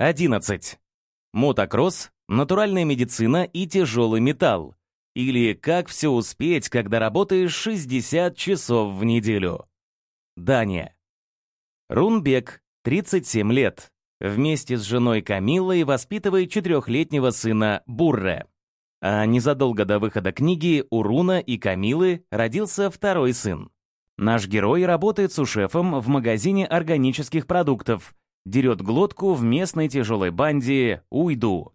11. Мотокросс, натуральная медицина и тяжелый металл. Или как все успеть, когда работаешь 60 часов в неделю. Дания. Рунбек, 37 лет. Вместе с женой Камилой воспитывает четырехлетнего сына Бурре. А незадолго до выхода книги у Руна и Камилы родился второй сын. Наш герой работает сушефом в магазине органических продуктов, дерет глотку в местной тяжелой банде Уйду.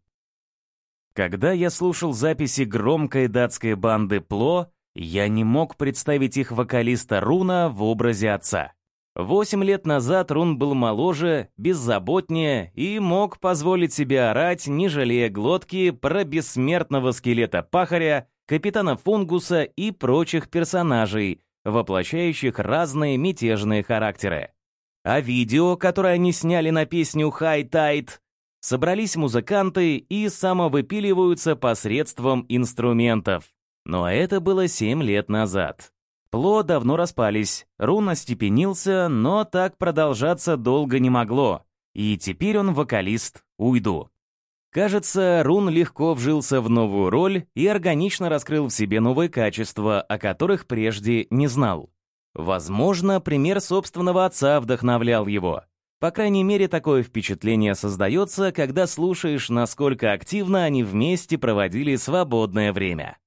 Когда я слушал записи громкой датской банды Пло, я не мог представить их вокалиста Руна в образе отца. Восемь лет назад Рун был моложе, беззаботнее и мог позволить себе орать, не жалея глотки, про бессмертного скелета-пахаря, капитана Фунгуса и прочих персонажей, воплощающих разные мятежные характеры. А видео, которое они сняли на песню «High Tide», собрались музыканты и самовыпиливаются посредством инструментов. Но это было семь лет назад. Пло давно распались, Рун остепенился, но так продолжаться долго не могло, и теперь он вокалист «Уйду». Кажется, Рун легко вжился в новую роль и органично раскрыл в себе новые качества, о которых прежде не знал. Возможно, пример собственного отца вдохновлял его. По крайней мере, такое впечатление создается, когда слушаешь, насколько активно они вместе проводили свободное время.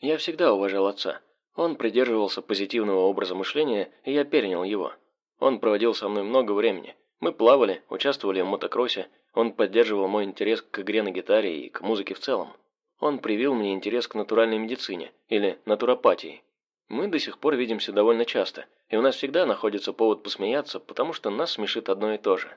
«Я всегда уважал отца. Он придерживался позитивного образа мышления, и я перенял его. Он проводил со мной много времени. Мы плавали, участвовали в мотокроссе, он поддерживал мой интерес к игре на гитаре и к музыке в целом. Он привил мне интерес к натуральной медицине, или натуропатии. Мы до сих пор видимся довольно часто, и у нас всегда находится повод посмеяться, потому что нас смешит одно и то же.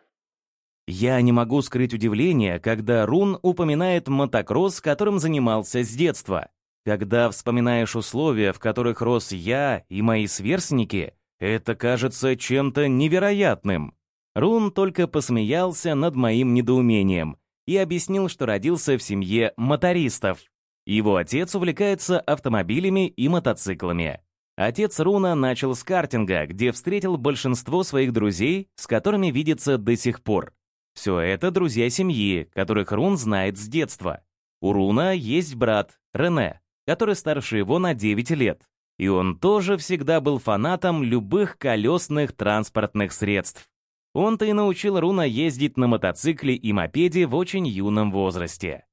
Я не могу скрыть удивление, когда Рун упоминает мотокросс, которым занимался с детства. Когда вспоминаешь условия, в которых рос я и мои сверстники, это кажется чем-то невероятным. Рун только посмеялся над моим недоумением и объяснил, что родился в семье мотористов. Его отец увлекается автомобилями и мотоциклами. Отец Руна начал с картинга, где встретил большинство своих друзей, с которыми видится до сих пор. Все это друзья семьи, которых Рун знает с детства. У Руна есть брат, Рене, который старше его на 9 лет. И он тоже всегда был фанатом любых колесных транспортных средств. Он-то и научил Руна ездить на мотоцикле и мопеде в очень юном возрасте.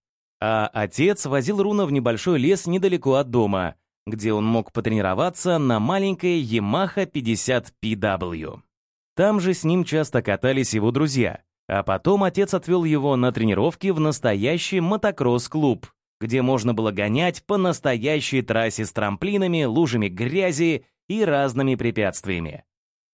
А отец возил Руна в небольшой лес недалеко от дома, где он мог потренироваться на маленькой Yamaha 50 PW. Там же с ним часто катались его друзья, а потом отец отвел его на тренировки в настоящий мотокросс-клуб, где можно было гонять по настоящей трассе с трамплинами, лужами грязи и разными препятствиями.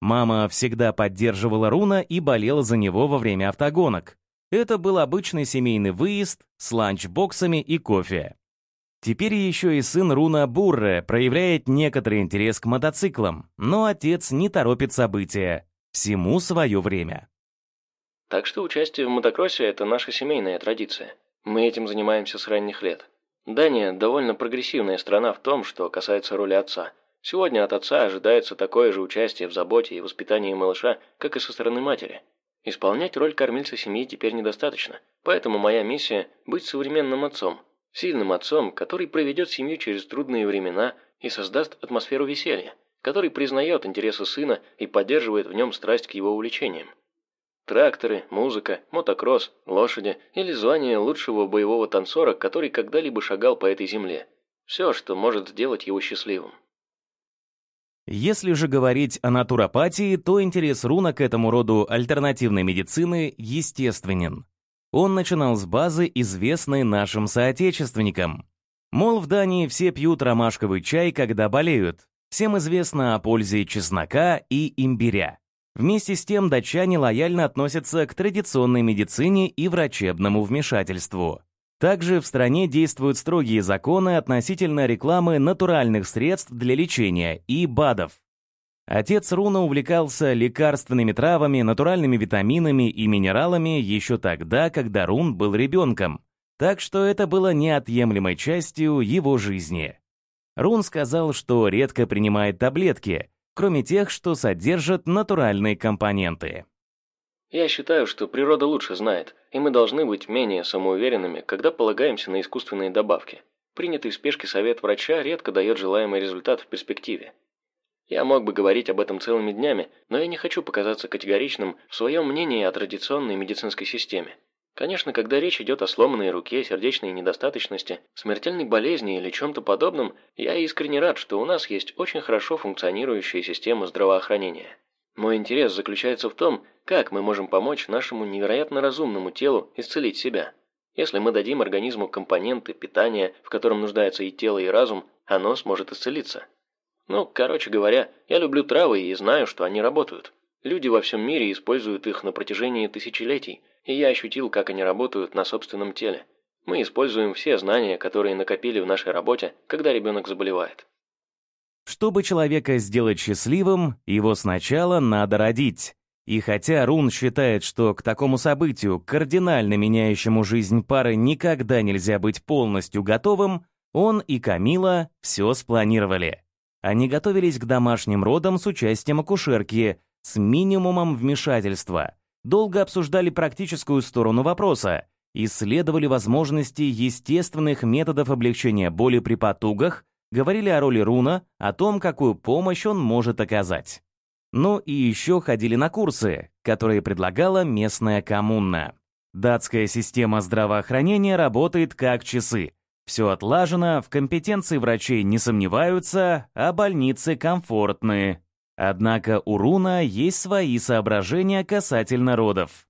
Мама всегда поддерживала Руна и болела за него во время автогонок. Это был обычный семейный выезд с ланчбоксами и кофе. Теперь еще и сын Руна Бурре проявляет некоторый интерес к мотоциклам, но отец не торопит события. Всему свое время. Так что участие в мотокроссе – это наша семейная традиция. Мы этим занимаемся с ранних лет. Дания довольно прогрессивная страна в том, что касается роли отца. Сегодня от отца ожидается такое же участие в заботе и воспитании малыша, как и со стороны матери. Исполнять роль кормильца семьи теперь недостаточно, поэтому моя миссия – быть современным отцом, сильным отцом, который проведет семью через трудные времена и создаст атмосферу веселья, который признает интересы сына и поддерживает в нем страсть к его увлечениям. Тракторы, музыка, мотокросс, лошади или звание лучшего боевого танцора, который когда-либо шагал по этой земле. Все, что может сделать его счастливым. Если же говорить о натуропатии, то интерес Руна к этому роду альтернативной медицины естественен. Он начинал с базы, известной нашим соотечественникам. Мол, в Дании все пьют ромашковый чай, когда болеют. Всем известно о пользе чеснока и имбиря. Вместе с тем датчане лояльно относятся к традиционной медицине и врачебному вмешательству. Также в стране действуют строгие законы относительно рекламы натуральных средств для лечения и БАДов. Отец Руна увлекался лекарственными травами, натуральными витаминами и минералами еще тогда, когда Рун был ребенком, так что это было неотъемлемой частью его жизни. Рун сказал, что редко принимает таблетки, кроме тех, что содержат натуральные компоненты. Я считаю, что природа лучше знает, и мы должны быть менее самоуверенными, когда полагаемся на искусственные добавки. Принятый в спешке совет врача редко дает желаемый результат в перспективе. Я мог бы говорить об этом целыми днями, но я не хочу показаться категоричным в своем мнении о традиционной медицинской системе. Конечно, когда речь идет о сломанной руке, сердечной недостаточности, смертельной болезни или чем-то подобном, я искренне рад, что у нас есть очень хорошо функционирующая система здравоохранения. Мой интерес заключается в том, как мы можем помочь нашему невероятно разумному телу исцелить себя. Если мы дадим организму компоненты питания, в котором нуждается и тело, и разум, оно сможет исцелиться. Ну, короче говоря, я люблю травы и знаю, что они работают. Люди во всем мире используют их на протяжении тысячелетий, и я ощутил, как они работают на собственном теле. Мы используем все знания, которые накопили в нашей работе, когда ребенок заболевает. Чтобы человека сделать счастливым, его сначала надо родить. И хотя Рун считает, что к такому событию, кардинально меняющему жизнь пары, никогда нельзя быть полностью готовым, он и Камила все спланировали. Они готовились к домашним родам с участием акушерки, с минимумом вмешательства, долго обсуждали практическую сторону вопроса, исследовали возможности естественных методов облегчения боли при потугах, говорили о роли руна, о том, какую помощь он может оказать. Ну и еще ходили на курсы, которые предлагала местная коммуна. Датская система здравоохранения работает как часы. Все отлажено, в компетенции врачей не сомневаются, а больницы комфортные. Однако у Руна есть свои соображения касательно родов.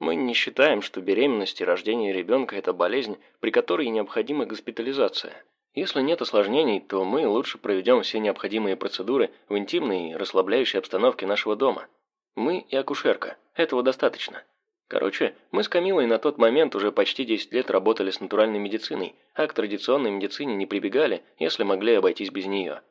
Мы не считаем, что беременность и рождение ребенка – это болезнь, при которой необходима госпитализация. Если нет осложнений, то мы лучше проведем все необходимые процедуры в интимной и расслабляющей обстановке нашего дома. Мы и акушерка. Этого достаточно. Короче, мы с Камилой на тот момент уже почти 10 лет работали с натуральной медициной, а к традиционной медицине не прибегали, если могли обойтись без нее.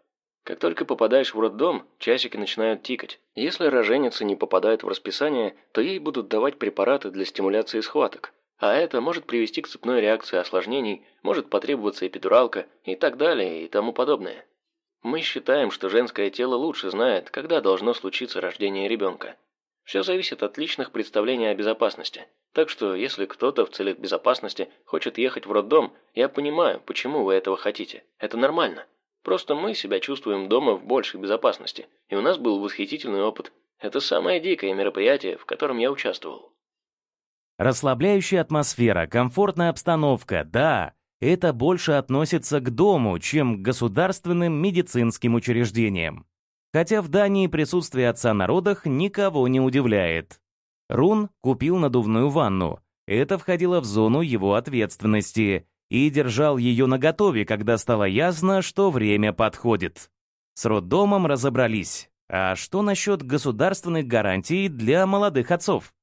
Как только попадаешь в роддом, часики начинают тикать. Если роженица не попадает в расписание, то ей будут давать препараты для стимуляции схваток. А это может привести к цепной реакции осложнений, может потребоваться эпидуралка и так далее и тому подобное. Мы считаем, что женское тело лучше знает, когда должно случиться рождение ребенка. Все зависит от личных представлений о безопасности. Так что, если кто-то в целях безопасности хочет ехать в роддом, я понимаю, почему вы этого хотите. Это нормально. Просто мы себя чувствуем дома в большей безопасности, и у нас был восхитительный опыт. Это самое дикое мероприятие, в котором я участвовал. Расслабляющая атмосфера, комфортная обстановка, да, это больше относится к дому, чем к государственным медицинским учреждениям. Хотя в Дании присутствие отца на родах никого не удивляет. Рун купил надувную ванну. Это входило в зону его ответственности и держал ее наготове, когда стало ясно, что время подходит. С роддомом разобрались. А что насчет государственных гарантий для молодых отцов?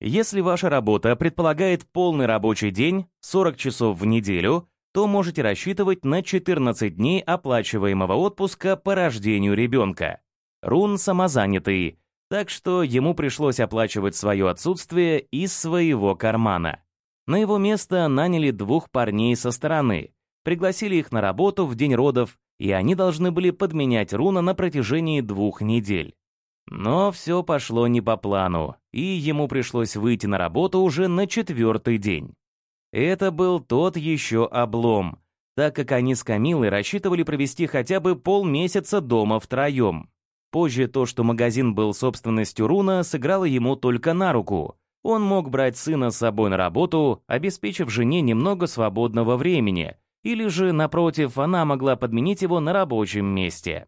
Если ваша работа предполагает полный рабочий день, 40 часов в неделю, то можете рассчитывать на 14 дней оплачиваемого отпуска по рождению ребенка. Рун самозанятый, так что ему пришлось оплачивать свое отсутствие из своего кармана. На его место наняли двух парней со стороны, пригласили их на работу в день родов, и они должны были подменять Руна на протяжении двух недель. Но все пошло не по плану, и ему пришлось выйти на работу уже на четвертый день. Это был тот еще облом, так как они с Камилой рассчитывали провести хотя бы полмесяца дома втроем. Позже то, что магазин был собственностью Руна, сыграло ему только на руку. Он мог брать сына с собой на работу, обеспечив жене немного свободного времени, или же, напротив, она могла подменить его на рабочем месте.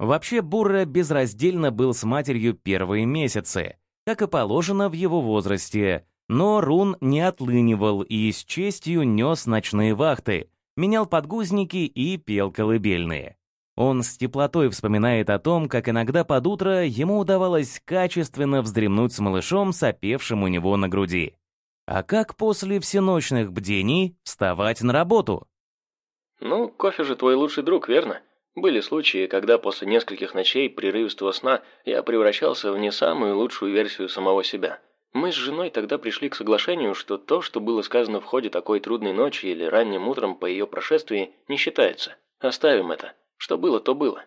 Вообще, Бурра безраздельно был с матерью первые месяцы, как и положено в его возрасте, но Рун не отлынивал и с честью нес ночные вахты, менял подгузники и пел колыбельные. Он с теплотой вспоминает о том, как иногда под утро ему удавалось качественно вздремнуть с малышом, сопевшим у него на груди. А как после всеночных бдений вставать на работу? «Ну, кофе же твой лучший друг, верно? Были случаи, когда после нескольких ночей прерывистого сна я превращался в не самую лучшую версию самого себя. Мы с женой тогда пришли к соглашению, что то, что было сказано в ходе такой трудной ночи или ранним утром по ее прошествии, не считается. Оставим это. Что было, то было.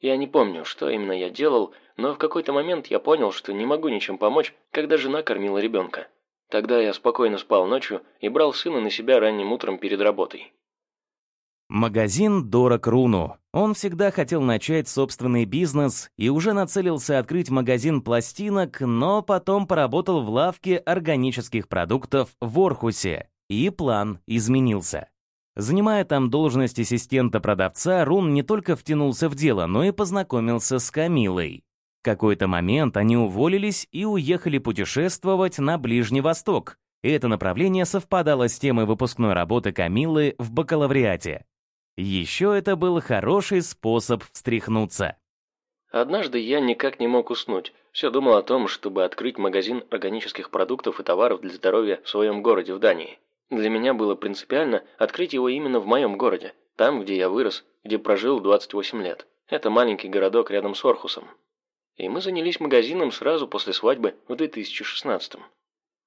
Я не помню, что именно я делал, но в какой-то момент я понял, что не могу ничем помочь, когда жена кормила ребенка. Тогда я спокойно спал ночью и брал сына на себя ранним утром перед работой. Магазин дорог Руну. Он всегда хотел начать собственный бизнес и уже нацелился открыть магазин пластинок, но потом поработал в лавке органических продуктов в Орхусе, и план изменился. Занимая там должность ассистента-продавца, Рун не только втянулся в дело, но и познакомился с Камилой. В какой-то момент они уволились и уехали путешествовать на Ближний Восток. Это направление совпадало с темой выпускной работы Камилы в бакалавриате. Еще это был хороший способ встряхнуться. Однажды я никак не мог уснуть. Все думал о том, чтобы открыть магазин органических продуктов и товаров для здоровья в своем городе в Дании. Для меня было принципиально открыть его именно в моем городе, там, где я вырос, где прожил 28 лет. Это маленький городок рядом с Орхусом. И мы занялись магазином сразу после свадьбы в 2016 -м.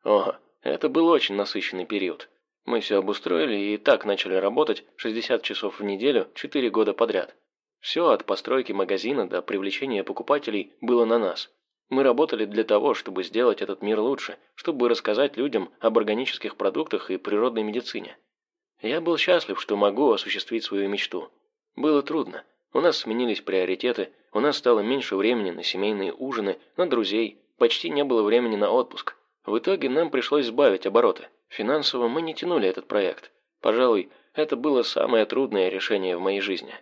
Ого, это был очень насыщенный период. Мы все обустроили и так начали работать 60 часов в неделю 4 года подряд. Все от постройки магазина до привлечения покупателей было на нас. Мы работали для того, чтобы сделать этот мир лучше, чтобы рассказать людям об органических продуктах и природной медицине. Я был счастлив, что могу осуществить свою мечту. Было трудно. У нас сменились приоритеты, у нас стало меньше времени на семейные ужины, на друзей, почти не было времени на отпуск. В итоге нам пришлось сбавить обороты. Финансово мы не тянули этот проект. Пожалуй, это было самое трудное решение в моей жизни.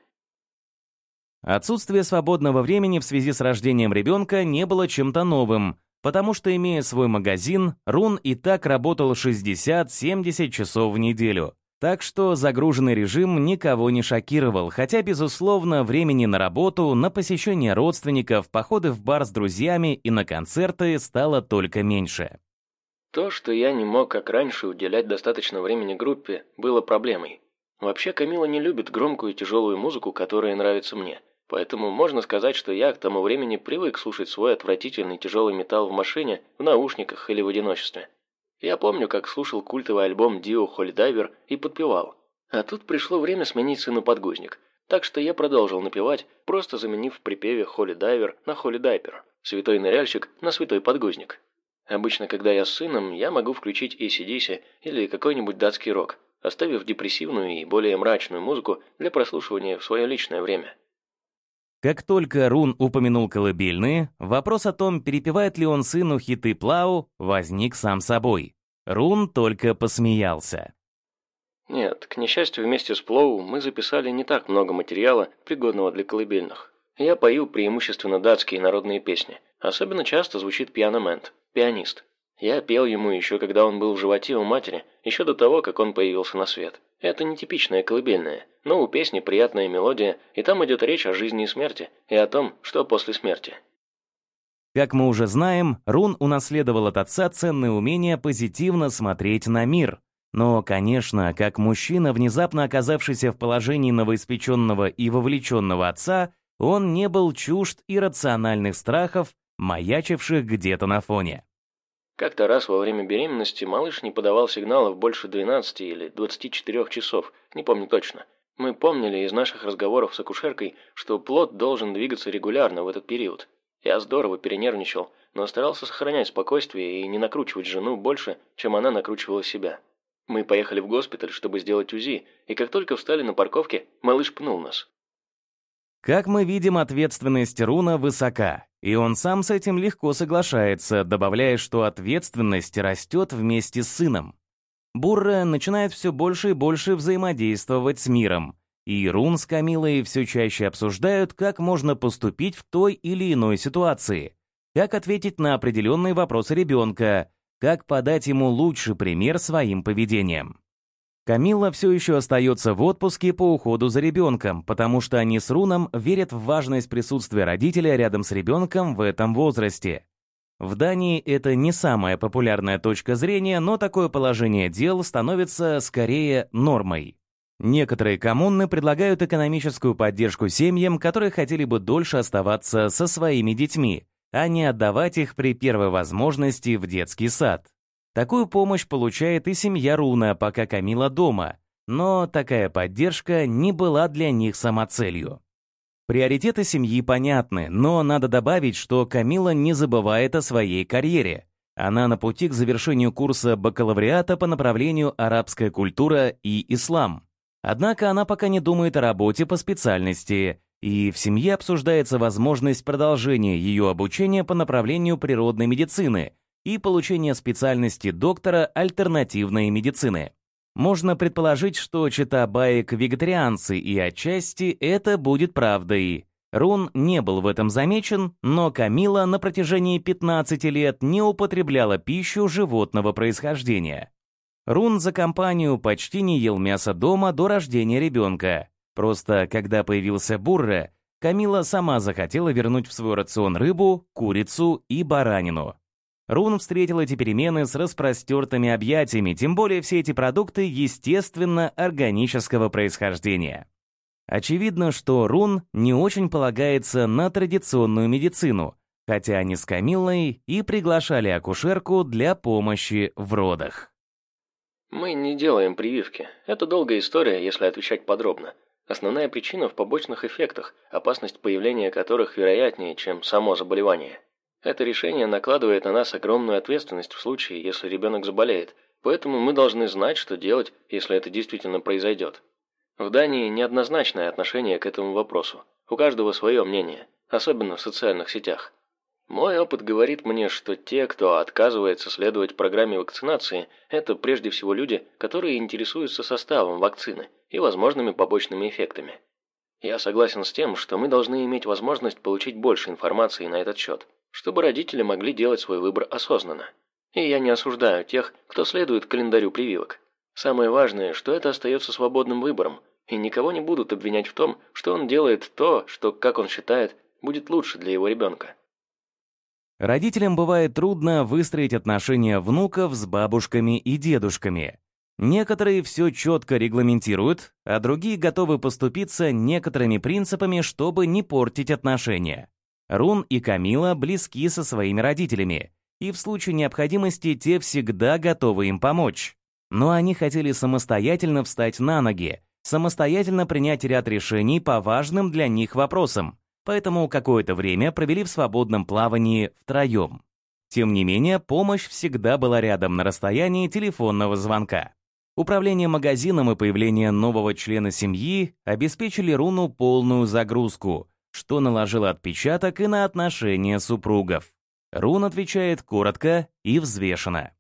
Отсутствие свободного времени в связи с рождением ребенка не было чем-то новым, потому что, имея свой магазин, Рун и так работал 60-70 часов в неделю. Так что загруженный режим никого не шокировал, хотя, безусловно, времени на работу, на посещение родственников, походы в бар с друзьями и на концерты стало только меньше. То, что я не мог, как раньше, уделять достаточно времени группе, было проблемой. Вообще, Камила не любит громкую и тяжелую музыку, которая нравится мне. Поэтому можно сказать, что я к тому времени привык слушать свой отвратительный тяжелый металл в машине, в наушниках или в одиночестве. Я помню, как слушал культовый альбом Дио Холидайвер и подпевал. А тут пришло время сменить сыну подгузник. Так что я продолжил напевать, просто заменив в припеве Холидайвер на Холидайпер, святой ныряльщик на святой подгузник. Обычно, когда я с сыном, я могу включить ACDC или какой-нибудь датский рок, оставив депрессивную и более мрачную музыку для прослушивания в свое личное время. Как только Рун упомянул колыбельные, вопрос о том, перепевает ли он сыну хиты Плау, возник сам собой. Рун только посмеялся. Нет, к несчастью, вместе с Плоу мы записали не так много материала, пригодного для колыбельных. Я пою преимущественно датские народные песни. Особенно часто звучит пианомент, пианист. Я пел ему еще, когда он был в животе у матери, еще до того, как он появился на свет. Это нетипичная колыбельная, но у песни приятная мелодия, и там идет речь о жизни и смерти, и о том, что после смерти. Как мы уже знаем, Рун унаследовал от отца ценное умение позитивно смотреть на мир. Но, конечно, как мужчина, внезапно оказавшийся в положении новоиспеченного и вовлеченного отца, он не был чужд иррациональных страхов, маячивших где-то на фоне. Как-то раз во время беременности малыш не подавал сигналов больше 12 или 24 часов, не помню точно. Мы помнили из наших разговоров с акушеркой, что плод должен двигаться регулярно в этот период. Я здорово перенервничал, но старался сохранять спокойствие и не накручивать жену больше, чем она накручивала себя. Мы поехали в госпиталь, чтобы сделать УЗИ, и как только встали на парковке, малыш пнул нас. Как мы видим, ответственность Руна высока, и он сам с этим легко соглашается, добавляя, что ответственность растет вместе с сыном. Бурра начинает все больше и больше взаимодействовать с миром, и Рун с Камилой все чаще обсуждают, как можно поступить в той или иной ситуации, как ответить на определенные вопросы ребенка, как подать ему лучший пример своим поведением. Камилла все еще остается в отпуске по уходу за ребенком, потому что они с Руном верят в важность присутствия родителя рядом с ребенком в этом возрасте. В Дании это не самая популярная точка зрения, но такое положение дел становится скорее нормой. Некоторые коммуны предлагают экономическую поддержку семьям, которые хотели бы дольше оставаться со своими детьми, а не отдавать их при первой возможности в детский сад. Такую помощь получает и семья Руна, пока Камила дома, но такая поддержка не была для них самоцелью. Приоритеты семьи понятны, но надо добавить, что Камила не забывает о своей карьере. Она на пути к завершению курса бакалавриата по направлению арабская культура и ислам. Однако она пока не думает о работе по специальности, и в семье обсуждается возможность продолжения ее обучения по направлению природной медицины и получения специальности доктора альтернативной медицины. Можно предположить, что чита баек вегетарианцы, и отчасти это будет правдой. Рун не был в этом замечен, но Камила на протяжении 15 лет не употребляла пищу животного происхождения. Рун за компанию почти не ел мясо дома до рождения ребенка. Просто когда появился Бурре, Камила сама захотела вернуть в свой рацион рыбу, курицу и баранину. Рун встретил эти перемены с распростертыми объятиями, тем более все эти продукты, естественно, органического происхождения. Очевидно, что Рун не очень полагается на традиционную медицину, хотя они с Камиллой и приглашали акушерку для помощи в родах. Мы не делаем прививки. Это долгая история, если отвечать подробно. Основная причина в побочных эффектах, опасность появления которых вероятнее, чем само заболевание. Это решение накладывает на нас огромную ответственность в случае, если ребенок заболеет, поэтому мы должны знать, что делать, если это действительно произойдет. В Дании неоднозначное отношение к этому вопросу. У каждого свое мнение, особенно в социальных сетях. Мой опыт говорит мне, что те, кто отказывается следовать программе вакцинации, это прежде всего люди, которые интересуются составом вакцины и возможными побочными эффектами. Я согласен с тем, что мы должны иметь возможность получить больше информации на этот счет чтобы родители могли делать свой выбор осознанно. И я не осуждаю тех, кто следует календарю прививок. Самое важное, что это остается свободным выбором, и никого не будут обвинять в том, что он делает то, что, как он считает, будет лучше для его ребенка. Родителям бывает трудно выстроить отношения внуков с бабушками и дедушками. Некоторые все четко регламентируют, а другие готовы поступиться некоторыми принципами, чтобы не портить отношения. Рун и Камила близки со своими родителями, и в случае необходимости те всегда готовы им помочь. Но они хотели самостоятельно встать на ноги, самостоятельно принять ряд решений по важным для них вопросам, поэтому какое-то время провели в свободном плавании втроем. Тем не менее, помощь всегда была рядом на расстоянии телефонного звонка. Управление магазином и появление нового члена семьи обеспечили Руну полную загрузку, что наложило отпечаток и на отношения супругов. Рун отвечает коротко и взвешенно.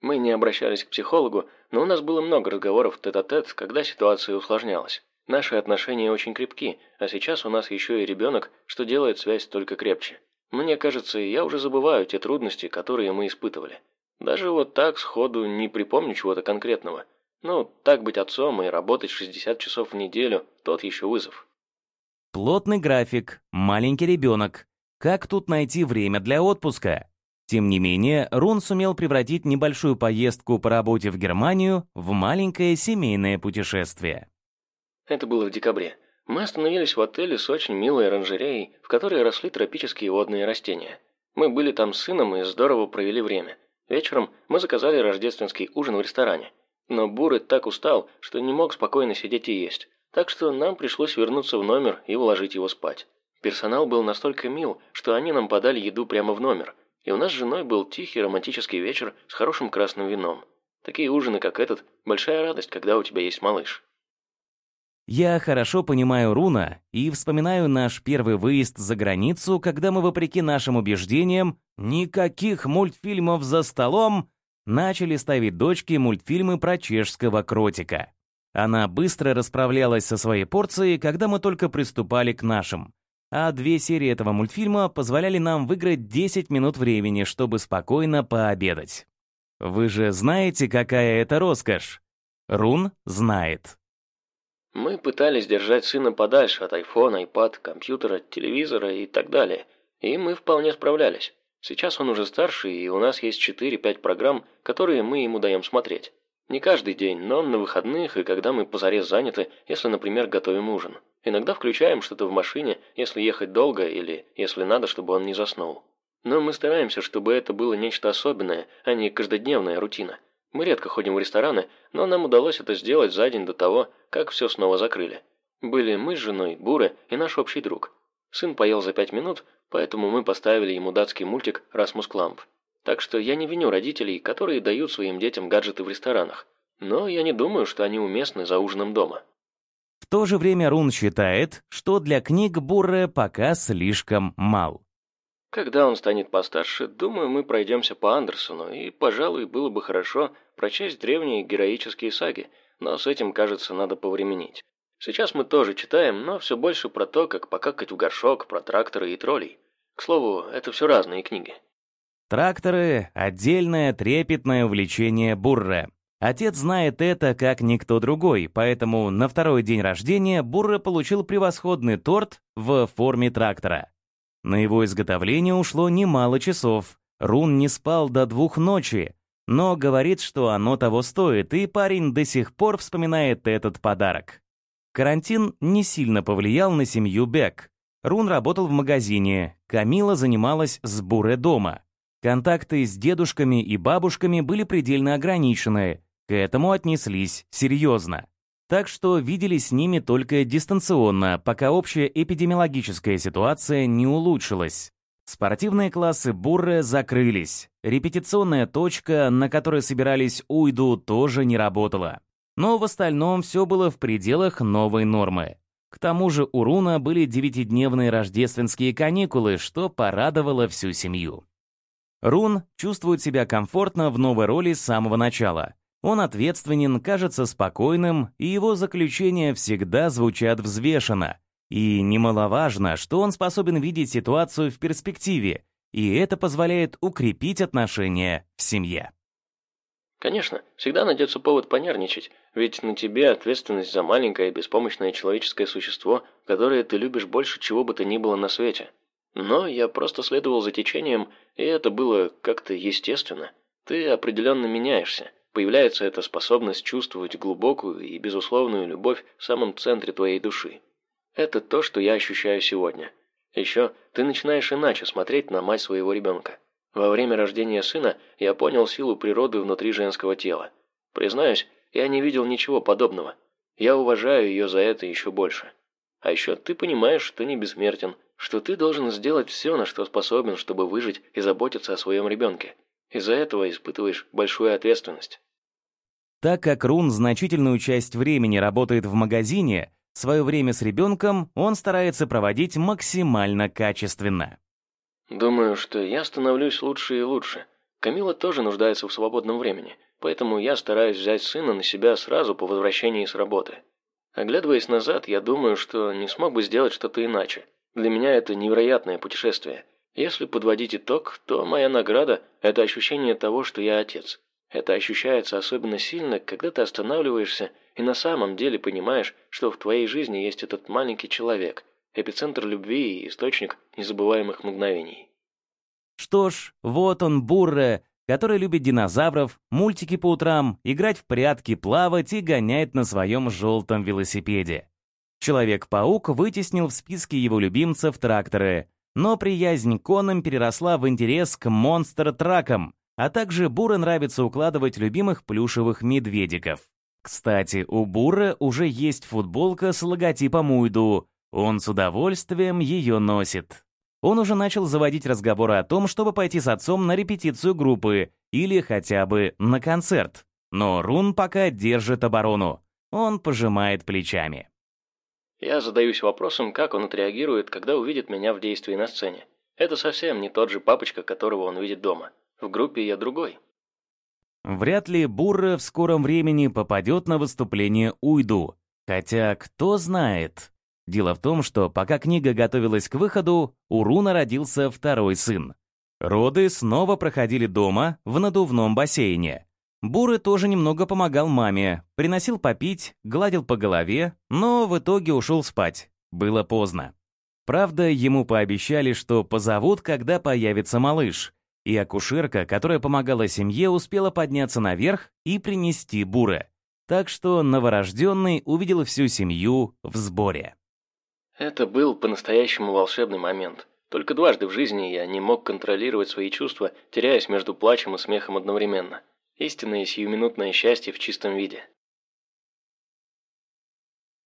Мы не обращались к психологу, но у нас было много разговоров тет-а-тет, -тет, когда ситуация усложнялась. Наши отношения очень крепки, а сейчас у нас еще и ребенок, что делает связь только крепче. Мне кажется, я уже забываю те трудности, которые мы испытывали. Даже вот так сходу не припомню чего-то конкретного. Ну, так быть отцом и работать 60 часов в неделю – тот еще вызов. Плотный график, маленький ребенок. Как тут найти время для отпуска? Тем не менее, Рун сумел превратить небольшую поездку по работе в Германию в маленькое семейное путешествие. Это было в декабре. Мы остановились в отеле с очень милой оранжереей, в которой росли тропические водные растения. Мы были там с сыном и здорово провели время. Вечером мы заказали рождественский ужин в ресторане. Но Буры так устал, что не мог спокойно сидеть и есть так что нам пришлось вернуться в номер и уложить его спать. Персонал был настолько мил, что они нам подали еду прямо в номер, и у нас с женой был тихий романтический вечер с хорошим красным вином. Такие ужины, как этот, большая радость, когда у тебя есть малыш. Я хорошо понимаю Руна и вспоминаю наш первый выезд за границу, когда мы, вопреки нашим убеждениям, никаких мультфильмов за столом, начали ставить дочке мультфильмы про чешского кротика. Она быстро расправлялась со своей порцией, когда мы только приступали к нашим. А две серии этого мультфильма позволяли нам выиграть 10 минут времени, чтобы спокойно пообедать. Вы же знаете, какая это роскошь? Рун знает. Мы пытались держать сына подальше от айфона, айпад, компьютера, телевизора и так далее. И мы вполне справлялись. Сейчас он уже старше, и у нас есть 4-5 программ, которые мы ему даем смотреть. Не каждый день, но на выходных и когда мы позарез заняты, если, например, готовим ужин. Иногда включаем что-то в машине, если ехать долго или если надо, чтобы он не заснул. Но мы стараемся, чтобы это было нечто особенное, а не каждодневная рутина. Мы редко ходим в рестораны, но нам удалось это сделать за день до того, как все снова закрыли. Были мы с женой, Бура и наш общий друг. Сын поел за пять минут, поэтому мы поставили ему датский мультик «Расмус Кламп». Так что я не виню родителей, которые дают своим детям гаджеты в ресторанах. Но я не думаю, что они уместны за ужином дома. В то же время Рун считает, что для книг Бурре пока слишком мал. Когда он станет постарше, думаю, мы пройдемся по Андерсону, и, пожалуй, было бы хорошо прочесть древние героические саги, но с этим, кажется, надо повременить. Сейчас мы тоже читаем, но все больше про то, как покакать в горшок, про тракторы и троллей. К слову, это все разные книги. Тракторы — отдельное трепетное увлечение Бурре. Отец знает это как никто другой, поэтому на второй день рождения Бурре получил превосходный торт в форме трактора. На его изготовление ушло немало часов. Рун не спал до двух ночи, но говорит, что оно того стоит, и парень до сих пор вспоминает этот подарок. Карантин не сильно повлиял на семью Бек. Рун работал в магазине, Камила занималась с Буре дома. Контакты с дедушками и бабушками были предельно ограничены, к этому отнеслись серьезно. Так что видели с ними только дистанционно, пока общая эпидемиологическая ситуация не улучшилась. Спортивные классы Бурре закрылись. Репетиционная точка, на которой собирались Уйду, тоже не работала. Но в остальном все было в пределах новой нормы. К тому же у Руна были девятидневные рождественские каникулы, что порадовало всю семью. Рун чувствует себя комфортно в новой роли с самого начала. Он ответственен, кажется спокойным, и его заключения всегда звучат взвешенно. И немаловажно, что он способен видеть ситуацию в перспективе, и это позволяет укрепить отношения в семье. Конечно, всегда найдется повод понервничать, ведь на тебе ответственность за маленькое беспомощное человеческое существо, которое ты любишь больше чего бы то ни было на свете. Но я просто следовал за течением, и это было как-то естественно. Ты определенно меняешься. Появляется эта способность чувствовать глубокую и безусловную любовь в самом центре твоей души. Это то, что я ощущаю сегодня. Еще ты начинаешь иначе смотреть на мать своего ребенка. Во время рождения сына я понял силу природы внутри женского тела. Признаюсь, я не видел ничего подобного. Я уважаю ее за это еще больше. А еще ты понимаешь, что не бессмертен, что ты должен сделать все, на что способен, чтобы выжить и заботиться о своем ребенке. Из-за этого испытываешь большую ответственность. Так как Рун значительную часть времени работает в магазине, свое время с ребенком он старается проводить максимально качественно. Думаю, что я становлюсь лучше и лучше. Камила тоже нуждается в свободном времени, поэтому я стараюсь взять сына на себя сразу по возвращении с работы. Оглядываясь назад, я думаю, что не смог бы сделать что-то иначе. Для меня это невероятное путешествие. Если подводить итог, то моя награда – это ощущение того, что я отец. Это ощущается особенно сильно, когда ты останавливаешься и на самом деле понимаешь, что в твоей жизни есть этот маленький человек, эпицентр любви и источник незабываемых мгновений. Что ж, вот он, Бурре, который любит динозавров, мультики по утрам, играть в прятки, плавать и гонять на своем желтом велосипеде. Человек-паук вытеснил в списке его любимцев тракторы, но приязнь к конам переросла в интерес к монстр-тракам, а также Буре нравится укладывать любимых плюшевых медведиков. Кстати, у Бура уже есть футболка с логотипом Уйду. Он с удовольствием ее носит. Он уже начал заводить разговоры о том, чтобы пойти с отцом на репетицию группы или хотя бы на концерт. Но Рун пока держит оборону. Он пожимает плечами. Я задаюсь вопросом, как он отреагирует, когда увидит меня в действии на сцене. Это совсем не тот же папочка, которого он видит дома. В группе я другой. Вряд ли Бурра в скором времени попадет на выступление Уйду. Хотя, кто знает. Дело в том, что пока книга готовилась к выходу, у Руна родился второй сын. Роды снова проходили дома, в надувном бассейне. Буры тоже немного помогал маме, приносил попить, гладил по голове, но в итоге ушел спать. Было поздно. Правда, ему пообещали, что позовут, когда появится малыш, и акушерка, которая помогала семье, успела подняться наверх и принести буры. Так что новорожденный увидел всю семью в сборе. Это был по-настоящему волшебный момент. Только дважды в жизни я не мог контролировать свои чувства, теряясь между плачем и смехом одновременно. Истинное сиюминутное счастье в чистом виде.